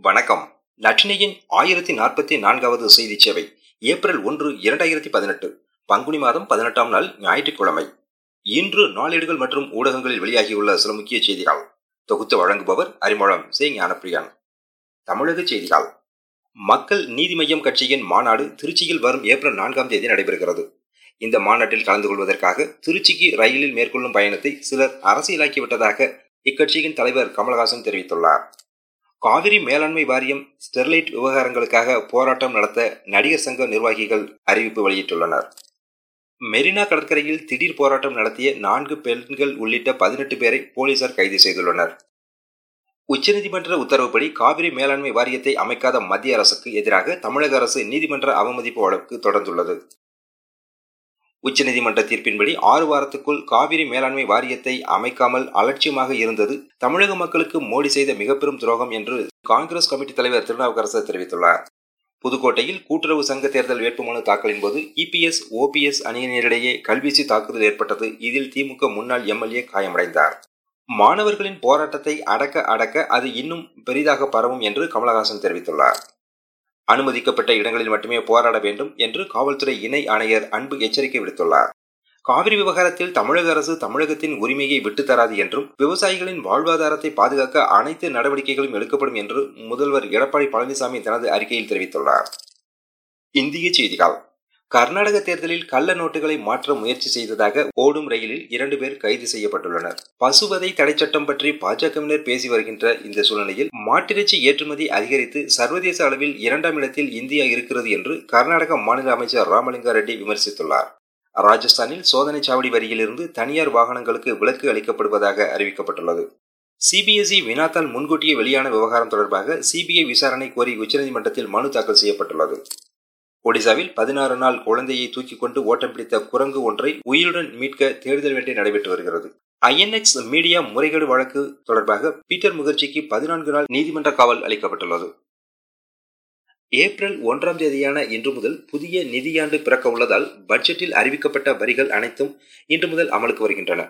வணக்கம். நற்றினையின் ஆயிரத்தி நாற்பத்தி நான்காவது செய்தி சேவை ஏப்ரல் ஒன்று இரண்டாயிரத்தி பதினெட்டு பங்குனி மாதம் பதினெட்டாம் நாள் ஞாயிற்றுக்கிழமை. இன்று நாளேடுகள் மற்றும் ஊடகங்களில் வெளியாகியுள்ள சில முக்கிய செய்திகள். தொகுத்து வழங்குபவர் அறிமுகம் சே. ஞானப்பிரியான். தமிழக செய்திகள். மக்கள் நீதி மையம் கட்சியின் மாநாடு திருச்சியில் வரும் ஏப்ரல் நான்காம் தேதி நடைபெறுகிறது. இந்த மாநாட்டில் கலந்து கொள்வதற்காக திருச்சிக்கு ரயிலில் மேற்கொள்ளும் பயணத்தை சிலர் அரசியலாக்கிவிட்டதாக இக்கட்சியின் தலைவர் கமலஹாசன் தெரிவித்துள்ளார். காவிரி மேலாண்மை வாரியம் ஸ்டெர்லைட் விவகாரங்களுக்காக போராட்டம் நடத்த நடிகர் சங்க நிர்வாகிகள் அறிவிப்பு வெளியிட்டுள்ளனர். மெரினா கடற்கரையில் திடீர் போராட்டம் நடத்திய நான்கு பெண்கள் உள்ளிட்ட பதினெட்டு பேரை போலீசார் கைது செய்துள்ளனர். உச்சநீதிமன்ற உத்தரவுப்படி காவிரி மேலாண்மை வாரியத்தை அமைக்காத மத்திய அரசுக்கு எதிராக தமிழக அரசு நீதிமன்ற அவமதிப்பு வழக்கு தொடர்ந்துள்ளது. உச்சநீதிமன்ற தீர்ப்பின்படி ஆறு வாரத்துக்குள் காவிரி மேலாண்மை வாரியத்தை அமைக்காமல் அலட்சியமாக இருந்தது தமிழக மக்களுக்கு மோடி செய்த மிகப்பெரும் துரோகம் என்று காங்கிரஸ் கமிட்டி தலைவர் திருநாவுக்கரசர் தெரிவித்துள்ளார். புதுக்கோட்டையில் கூட்டுறவு சங்க தேர்தல் வேட்புமனு தாக்கலின் போது இபிஎஸ் ஓபிஎஸ் அணியினரிடையே கல்வீச்சு தாக்குதல் ஏற்பட்டது. இதில் திமுக முன்னாள் எம்எல்ஏ காயமடைந்தார். மாணவர்களின் போராட்டத்தை அடக்க அடக்க அது இன்னும் பெரிதாக பரவும் என்று கமலஹாசன் தெரிவித்துள்ளார். அனுமதிக்கப்பட்ட இடங்களில் மட்டுமே போராட வேண்டும் என்று காவல்துறை இணை ஆணையர் அன்பு எச்சரிக்கை விடுத்துள்ளார். காவிரி விவகாரத்தில் தமிழக அரசு தமிழகத்தின் உரிமையை விட்டுத்தராது என்றும் விவசாயிகளின் வாழ்வாதாரத்தை பாதுகாக்க அனைத்து நடவடிக்கைகளும் எடுக்கப்படும் என்று முதல்வர் எடப்பாடி பழனிசாமி தனது அறிக்கையில் தெரிவித்துள்ளார். இந்திய செய்திகள். கர்நாடக தேர்தலில் கள்ள நோட்டுகளை மாற்ற முயற்சி செய்ததாக ஓடும் ரயிலில் இரண்டு பேர் கைது செய்யப்பட்டுள்ளனர். பசுவதை தடை சட்டம் பற்றி பாஜகவினர் பேசி வருகின்ற இந்த சூழ்நிலையில் மாட்டிறைச்சி ஏற்றுமதி அதிகரித்து சர்வதேச அளவில் இரண்டாம் இடத்தில் இந்தியா இருக்கிறது என்று கர்நாடக மாநில அமைச்சர் ராமலிங்கா ரெட்டி விமர்சித்துள்ளார். ராஜஸ்தானில் சோதனை சாவடி வரியிலிருந்து தனியார் வாகனங்களுக்கு விலக்கு அளிக்கப்படுவதாக அறிவிக்கப்பட்டுள்ளது. சிபிஎஸ்இ வினாத்தால் முன்கூட்டியே வெளியான விவகாரம் தொடர்பாக சிபிஐ விசாரணை கோரி உச்சநீதிமன்றத்தில் மனு தாக்கல் செய்யப்பட்டுள்ளது. ஒடிசாவில் பதினாறு நாள் குழந்தையை தூக்கி கொண்டு ஓட்டம் பிடித்த குரங்கு ஒன்றை உயிருடன் மீட்க தேடுதல் வேட்டை நடைபெற்று வருகிறது. ஐஎன்எக்ஸ் மீடியா முறைகேடு வழக்கு தொடர்பாக பீட்டர் முகர்ஜிக்கு பதினான்கு நாள் நீதிமன்ற காவல் அளிக்கப்பட்டுள்ளது. ஏப்ரல் ஒன்றாம் தேதியான இன்று முதல் புதிய நிதியாண்டு பிறக்க உள்ளதால் பட்ஜெட்டில் அறிவிக்கப்பட்ட வரிகள் அனைத்தும் இன்று முதல் அமலுக்கு வருகின்றன.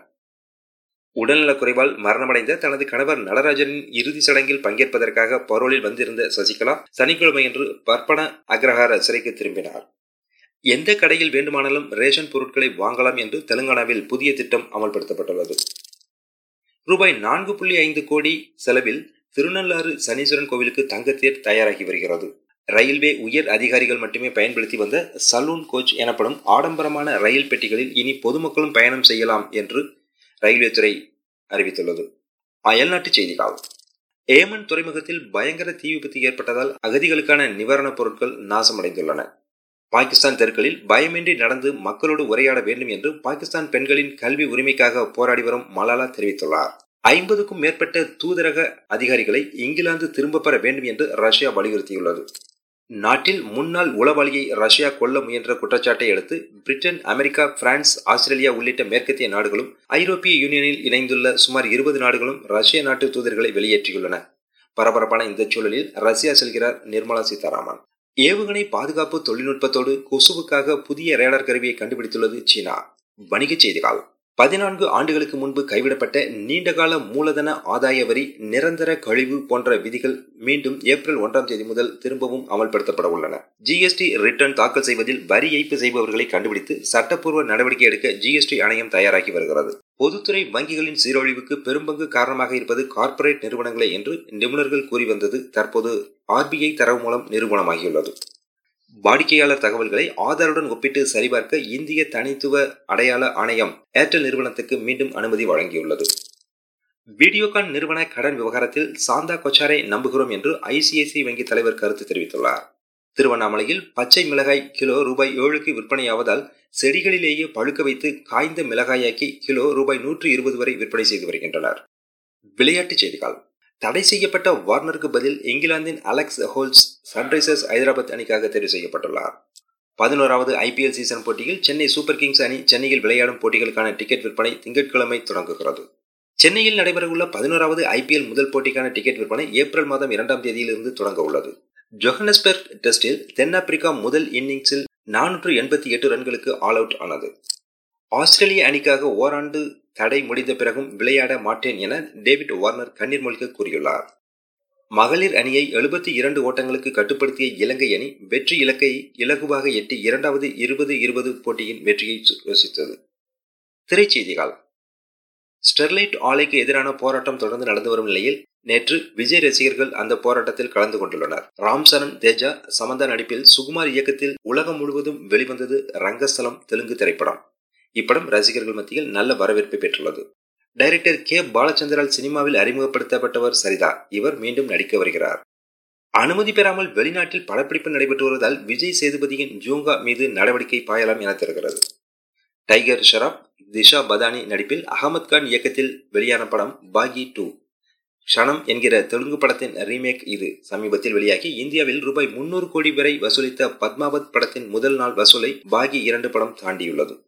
உடல்நலக் குறைவால் மரணமடைந்த தனது கணவர் நடராஜனின் இறுதி சடங்கில் பங்கேற்பதற்காக பரோலில் வந்திருந்த சசிகலா சனிக்கிழமையன்று பர்ப்பண அக்ரஹார சிறைக்கு திரும்பினார். எந்த கடையில் வேண்டுமானாலும் ரேஷன் பொருட்களை வாங்கலாம் என்று தெலுங்கானாவில் புதிய திட்டம் அமல்படுத்தப்பட்டுள்ளது. ரூபாய் நான்கு புள்ளி ஐந்து கோடி செலவில் திருநள்ளாறு சனீஸ்வரன் கோவிலுக்கு தங்கத்தேர் தயாராகி வருகிறது. ரயில்வே உயர் அதிகாரிகள் மட்டுமே பயன்படுத்தி வந்த சலூன் கோச் எனப்படும் ஆடம்பரமான ரயில் பெட்டிகளில் இனி பொதுமக்களும் பயணம் செய்யலாம் என்று ரயில்வே துறை அறிவித்துள்ளது அயல்நாட்டு செய்திகள். ஏமன் துறைமுகத்தில் பயங்கர தீ விபத்து ஏற்பட்டதால் அகதிகளுக்கான நிவாரணப் பொருட்கள் நாசமடைந்துள்ளன. பாகிஸ்தான் தெருக்களில் பயமின்றி நடந்து மக்களோடு உரையாட வேண்டும் என்று பாகிஸ்தான் பெண்களின் கல்வி உரிமைக்காக போராடி வரும் மலாலா தெரிவித்துள்ளார். ஐம்பதுக்கும் மேற்பட்ட தூதரக அதிகாரிகளை இங்கிலாந்து திரும்ப பெற வேண்டும் என்று ரஷ்யா வலியுறுத்தியுள்ளது. நாட்டில் முன்னாள் உளவாளியை ரஷ்யா கொல்ல முயன்ற குற்றச்சாட்டை அடுத்து பிரிட்டன் அமெரிக்கா பிரான்ஸ் ஆஸ்திரேலியா உள்ளிட்ட மேற்கத்திய நாடுகளும் ஐரோப்பிய யூனியனில் இணைந்துள்ள சுமார் இருபது நாடுகளும் ரஷ்ய நாட்டு தூதர்களை வெளியேற்றியுள்ளன. பரபரப்பான இந்த சூழலில் ரஷ்யா செல்கிறார் நிர்மலா சீதாராமன். ஏவுகணை பாதுகாப்பு தொழில்நுட்பத்தோடு கொசுவுக்காக புதிய ரேடார் கருவியை கண்டுபிடித்துள்ளது சீனா. வணிகச் செய்திகள். பதினான்கு ஆண்டுகளுக்கு முன்பு கைவிடப்பட்ட நீண்டகால மூலதன ஆதாய வரி நிரந்தர கழிவு போன்ற விதிகள் மீண்டும் ஏப்ரல் ஒன்றாம் தேதி முதல் திரும்பவும் அமல்படுத்தப்பட உள்ளன. ஜிஎஸ்டி ரிட்டர்ன் தாக்கல் செய்வதில் வரி ஏய்ப்பு செய்பவர்களை கண்டுபிடித்து சட்டப்பூர்வ நடவடிக்கை எடுக்க ஜிஎஸ்டி ஆணையம் தயாராகி வருகிறது. பொதுத்துறை வங்கிகளின் சீரழிவுக்கு பெரும்பங்கு காரணமாக இருப்பது கார்ப்பரேட் நிறுவனங்களே என்று நிபுணர்கள் கூறி வந்தது தற்போது ஆர்பிஐ தரவு மூலம் நிரூபணமாகியுள்ளது வாடிக்கையாளர் தகவல்களை ஆதாருடன் ஒப்பிட்டு சரிபார்க்க இந்திய தனித்துவ அடையாள ஆணையம் ஏர்டெல் நிறுவனத்துக்கு மீண்டும் அனுமதி வழங்கியுள்ளது. வீடியோகான் நிறுவன கடன் விவகாரத்தில் சாந்தா கொச்சாரை நம்புகிறோம் என்று ஐசிஐசிஐ வங்கி தலைவர் கருத்து தெரிவித்துள்ளார். திருவண்ணாமலையில் பச்சை மிளகாய் கிலோ ரூபாய் ஏழுக்கு விற்பனையாவதால் செடிகளிலேயே பழுக்க வைத்து காய்ந்த மிளகாயாக்கி கிலோ ரூபாய் நூற்று இருபது வரை விற்பனை செய்து வருகின்றனர். விளையாட்டுச் செய்திகள். தடை செய்யப்பட்ட வார்னருக்கு பதில் இங்கிலாந்தின் அலெக்ஸ் ஹோல்ஸ் சன்ரைசர்ஸ் ஹைதராபாத் அணிக்காக தேர்வு செய்யப்பட்டுள்ளார். பதினோராவது ஐபிஎல் சீசன் போட்டியில் சென்னை சூப்பர் கிங்ஸ் அணி சென்னையில் விளையாடும் போட்டிகளுக்கான டிக்கெட் விற்பனை திங்கட்கிழமை தொடங்குகிறது. சென்னையில் நடைபெறவுள்ள பதினோராவது ஐபிஎல் முதல் போட்டிக்கான டிக்கெட் விற்பனை ஏப்ரல் மாதம் இரண்டாம் தேதியிலிருந்து தொடங்க உள்ளது. ஜொஹனஸ்பெர்க் டெஸ்டில் தென்னாப்பிரிக்கா முதல் இன்னிங்ஸில் நானூற்று எண்பத்தி எட்டு ரன்களுக்கு ஆல் அவுட் ஆனது. ஆஸ்திரேலிய அணிக்காக ஓராண்டு தடை முடிந்த பிறகும் விளையாட மாட்டேன் என டேவிட் வார்னர் கண்ணீர் மொழிக்க கூறியுள்ளார். மகளிர் அணியை எழுபத்தி இரண்டு ஓட்டங்களுக்கு கட்டுப்படுத்திய இலங்கை அணி வெற்றி இலக்கை இலகுவாக எட்டி இரண்டாவது இருபது இருபது போட்டியின் வெற்றியை யோசித்தது. திரைச்செய்திகள். ஸ்டெர்லைட் ஆலைக்கு எதிரான போராட்டம் தொடர்ந்து நடந்து வரும் நிலையில் நேற்று விஜய் ரசிகர்கள் அந்த போராட்டத்தில் கலந்து கொண்டுள்ளனர். ராம்சரண் தேஜா சமந்தா நடிப்பில் சுகுமார் இயக்கத்தில் உலகம் முழுவதும் வெளிவந்தது ரங்கஸ்தலம் தெலுங்கு திரைப்படம். இப்படம் ரசிகர்கள் மத்தியில் நல்ல வரவேற்பை பெற்றுள்ளது. Director K. பாலச்சந்திரால் சினிமாவில் அறிமுகப்படுத்தப்பட்டவர் சரிதா. இவர் மீண்டும் நடிக்க வருகிறார். அனுமதி பெறாமல் வெளிநாட்டில் படப்பிடிப்பு நடைபெற்று வருவதால் விஜய் சேதுபதியின் ஜூங்கா மீது நடவடிக்கை பாயலாம் என தெரிகிறது. டைகர் ஷராப் திஷா பதானி நடிப்பில் அகமது கான் இயக்கத்தில் வெளியான படம் பாகி டூ. ஷனம் என்கிற தெலுங்கு படத்தின் ரீமேக் இது. சமீபத்தில் வெளியாகி இந்தியாவில் ரூபாய் முன்னூறு கோடி வரை வசூலித்த பத்மாவத் படத்தின் முதல் நாள் வசூலை பாகி இரண்டு படம் தாண்டியுள்ளது.